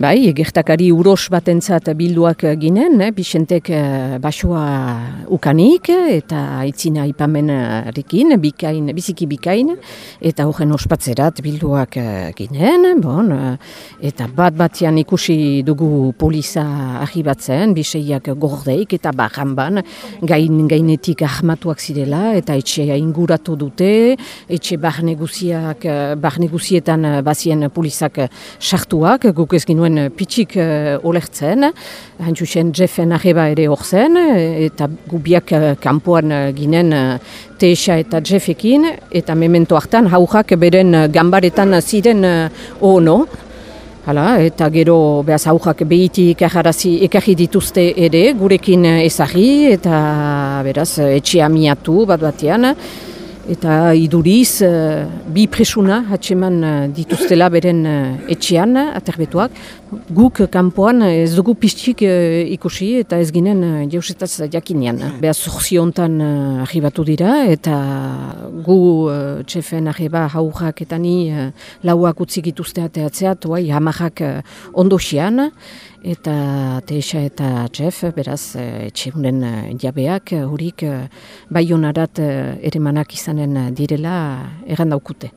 Bai, gertakari uros batentzat bilduak ginen, eh, Bisentek eh, basua ukanik eta itzina ipamenarekin, bikain, biziki bikain, eta horren ospatzerat bilduak eh, ginen, bon, eh, eta bat batean ikusi dugu poliza ahibatzen, biseiak gordeik eta bajanban gain, gainetik ahmatuak zirela, eta etxea inguratu dute, etxe barneguziak, barneguzietan bazien polizak sartuak, guk ez ginuen zuen pitsik uh, olertzen, hain Jeffen arreba ere hor zen, eta gubiak uh, kanpoan uh, ginen uh, Teesa eta Jeffekin, eta memento hartan haujak beren gambaretan ziren uh, ono, Hala, eta gero behaz aujak behiti ekarri dituzte ere, gurekin ezagri eta beraz etxea miatu bat batean. Eta iduriz, uh, bi presuna hatxeman uh, dituztela beren uh, etxean, aterbetuak. Guk kanpoan ez dugu pistxik ikusi eta ez ginen uh, jausetaz jakinean. Beha zurzio hontan uh, arribatu dira eta gu uh, txefen arriba haurrak eta ni uh, lauak utzik ituzte ateatzea, tuai hamajak uh, eta Teisa eta Jeff, beraz, eh, etxeunen eh, jabeak, hurik eh, bai honarat ere izanen direla errandaukute.